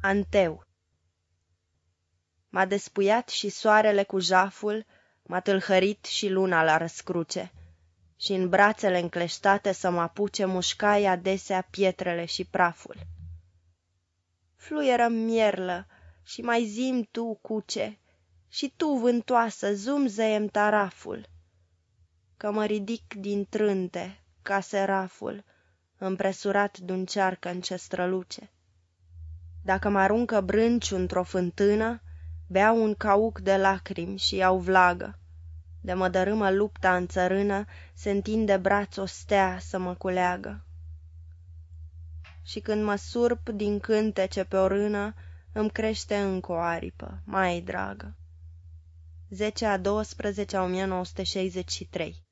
Anteu M-a despuiat și soarele cu jaful, M-a tâlhărit și luna la răscruce, și în brațele încleștate să mă apuce Mușcai adesea pietrele și praful. Fluieră mierlă și mai zim tu cuce, Și tu, vântoasă, zumzeiem taraful, Că mă ridic din trânte, ca seraful, Împresurat d-un cearcă în ce străluce. Dacă mă aruncă brânci într-o fântână, Beau un cauc de lacrimi și iau vlagă. De mă dărâmă lupta în țărână, Se întinde braț o stea să mă culeagă. Și când mă surp din cântece pe o rână, Îmi crește încă o aripă, mai dragă. 10 a 12 a 1963